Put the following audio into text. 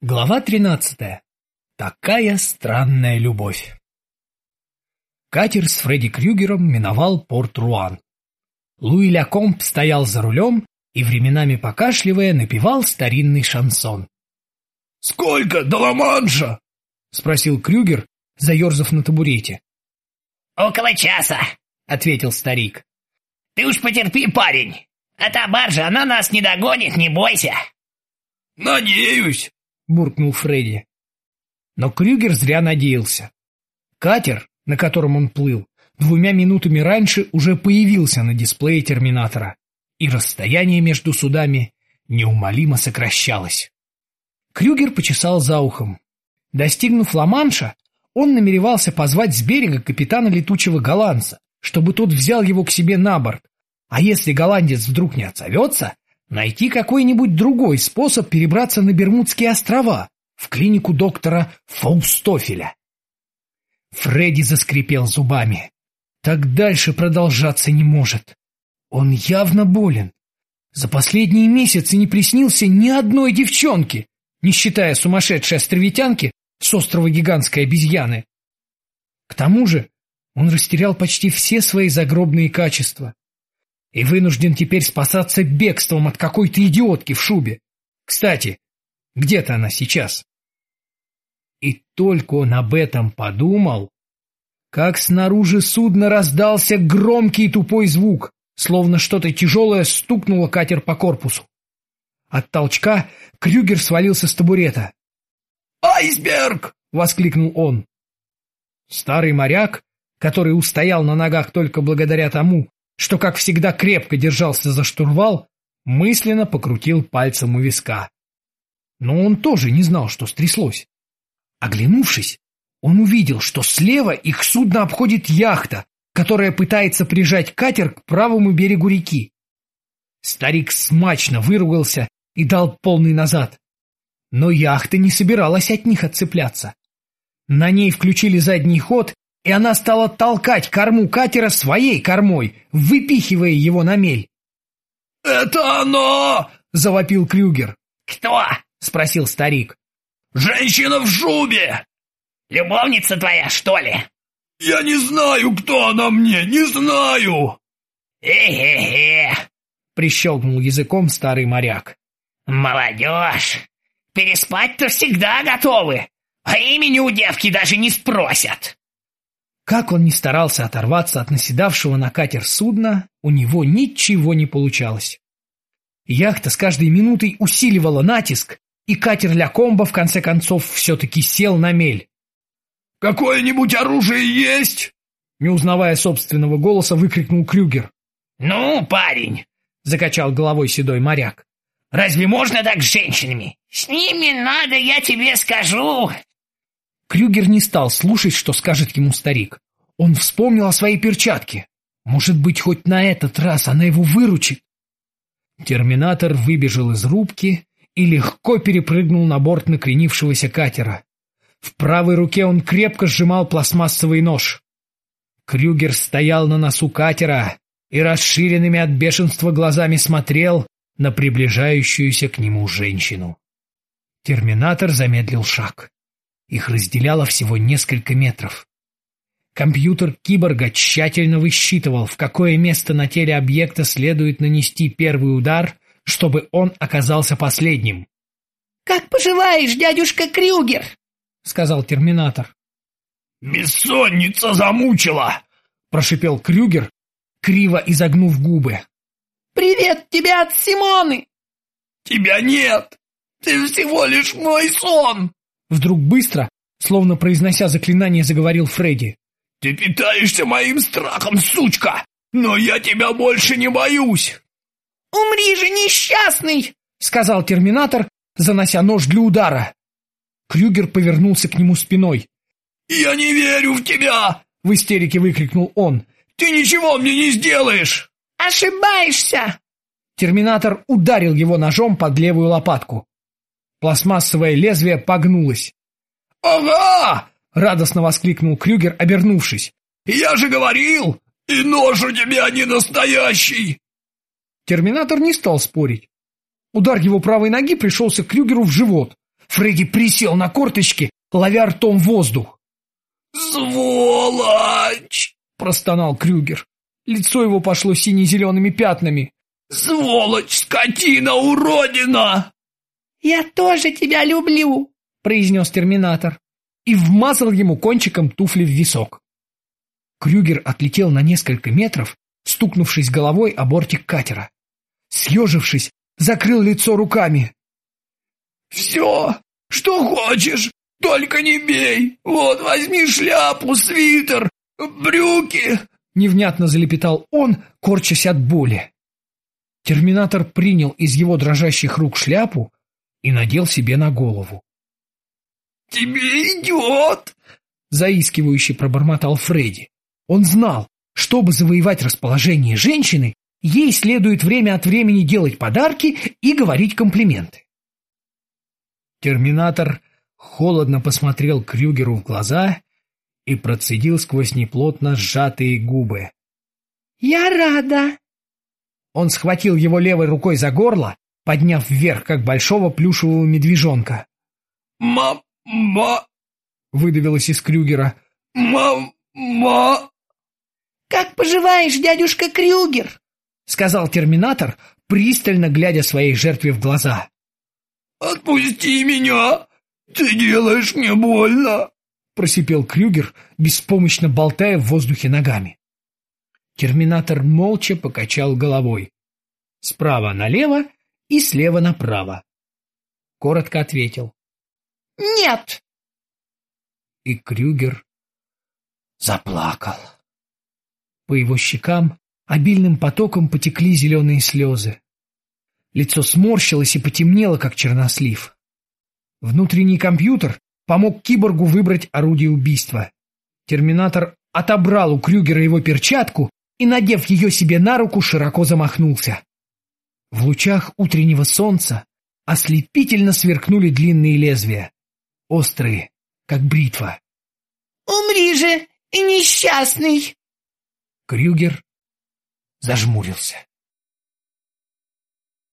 Глава 13. Такая странная любовь. Катер с Фредди Крюгером миновал порт Руан. Луи Лякомб стоял за рулем и, временами покашливая, напевал старинный шансон. «Сколько до Ла-Манша?» — спросил Крюгер, заерзав на табурете. «Около часа», — ответил старик. «Ты уж потерпи, парень, а та баржа, она нас не догонит, не бойся». «Надеюсь», буркнул Фредди. Но Крюгер зря надеялся. Катер, на котором он плыл, двумя минутами раньше уже появился на дисплее терминатора, и расстояние между судами неумолимо сокращалось. Крюгер почесал за ухом. Достигнув Ла-Манша, он намеревался позвать с берега капитана летучего голландца, чтобы тот взял его к себе на борт, а если голландец вдруг не отзовется, найти какой-нибудь другой способ перебраться на Бермудские острова, в клинику доктора Фаустофеля. Фредди заскрипел зубами. Так дальше продолжаться не может. Он явно болен. За последние месяцы не приснился ни одной девчонки, не считая сумасшедшей островитянки с острова гигантской обезьяны. К тому же он растерял почти все свои загробные качества и вынужден теперь спасаться бегством от какой-то идиотки в шубе. Кстати, где-то она сейчас. И только он об этом подумал, как снаружи судна раздался громкий тупой звук, словно что-то тяжелое стукнуло катер по корпусу. От толчка Крюгер свалился с табурета. «Айсберг!» — воскликнул он. Старый моряк, который устоял на ногах только благодаря тому, что, как всегда, крепко держался за штурвал, мысленно покрутил пальцем у виска. Но он тоже не знал, что стряслось. Оглянувшись, он увидел, что слева их судно обходит яхта, которая пытается прижать катер к правому берегу реки. Старик смачно выругался и дал полный назад. Но яхта не собиралась от них отцепляться. На ней включили задний ход, и она стала толкать корму катера своей кормой, выпихивая его на мель. «Это оно!» — завопил Крюгер. «Кто?» — спросил старик. «Женщина в шубе!» «Любовница твоя, что ли?» «Я не знаю, кто она мне, не знаю!» «Э-э-э!» — прищелкнул языком старый моряк. «Молодежь! Переспать-то всегда готовы, а имени у девки даже не спросят!» Как он ни старался оторваться от наседавшего на катер судна, у него ничего не получалось. Яхта с каждой минутой усиливала натиск, и катер Ля Комбо в конце концов все-таки сел на мель. «Какое-нибудь оружие есть?» Не узнавая собственного голоса, выкрикнул Крюгер. «Ну, парень!» — закачал головой седой моряк. «Разве можно так с женщинами? С ними надо, я тебе скажу, Крюгер не стал слушать, что скажет ему старик. Он вспомнил о своей перчатке. Может быть, хоть на этот раз она его выручит. Терминатор выбежал из рубки и легко перепрыгнул на борт накренившегося катера. В правой руке он крепко сжимал пластмассовый нож. Крюгер стоял на носу катера и расширенными от бешенства глазами смотрел на приближающуюся к нему женщину. Терминатор замедлил шаг. Их разделяло всего несколько метров. Компьютер киборга тщательно высчитывал, в какое место на теле объекта следует нанести первый удар, чтобы он оказался последним. «Как поживаешь, дядюшка Крюгер?» — сказал терминатор. «Бессонница замучила!» — прошипел Крюгер, криво изогнув губы. «Привет тебе от Симоны!» «Тебя нет! Ты всего лишь мой сон!» Вдруг быстро, словно произнося заклинание, заговорил Фредди. «Ты питаешься моим страхом, сучка! Но я тебя больше не боюсь!» «Умри же, несчастный!» — сказал терминатор, занося нож для удара. Крюгер повернулся к нему спиной. «Я не верю в тебя!» — в истерике выкрикнул он. «Ты ничего мне не сделаешь!» «Ошибаешься!» Терминатор ударил его ножом под левую лопатку. Пластмассовое лезвие погнулось. «Ага!» — радостно воскликнул Крюгер, обернувшись. «Я же говорил! И нож у тебя не настоящий!» Терминатор не стал спорить. Удар его правой ноги пришелся Крюгеру в живот, Фредди присел на корточки, ловя ртом воздух. «Сволочь!» — простонал Крюгер. Лицо его пошло сине-зелеными пятнами. «Сволочь, скотина, уродина!» «Я тоже тебя люблю!» — произнес терминатор и вмазал ему кончиком туфли в висок. Крюгер отлетел на несколько метров, стукнувшись головой о бортик катера. Съежившись, закрыл лицо руками. «Все, что хочешь, только не бей! Вот, возьми шляпу, свитер, брюки!» Невнятно залепетал он, корчась от боли. Терминатор принял из его дрожащих рук шляпу и надел себе на голову. «Тебе идет!» — заискивающе пробормотал Фредди. Он знал, чтобы завоевать расположение женщины, ей следует время от времени делать подарки и говорить комплименты. Терминатор холодно посмотрел Крюгеру в глаза и процедил сквозь неплотно сжатые губы. «Я рада!» Он схватил его левой рукой за горло, подняв вверх, как большого плюшевого медвежонка. «Мама!» — выдавилось из Крюгера. «Мама!» «Как поживаешь, дядюшка Крюгер?» — сказал терминатор, пристально глядя своей жертве в глаза. «Отпусти меня! Ты делаешь мне больно!» — просипел Крюгер, беспомощно болтая в воздухе ногами. Терминатор молча покачал головой. Справа налево и слева направо. Коротко ответил. «Нет!» И Крюгер заплакал. По его щекам обильным потоком потекли зеленые слезы. Лицо сморщилось и потемнело, как чернослив. Внутренний компьютер помог киборгу выбрать орудие убийства. Терминатор отобрал у Крюгера его перчатку и, надев ее себе на руку, широко замахнулся. В лучах утреннего солнца ослепительно сверкнули длинные лезвия, острые, как бритва. «Умри же, несчастный!» Крюгер зажмурился.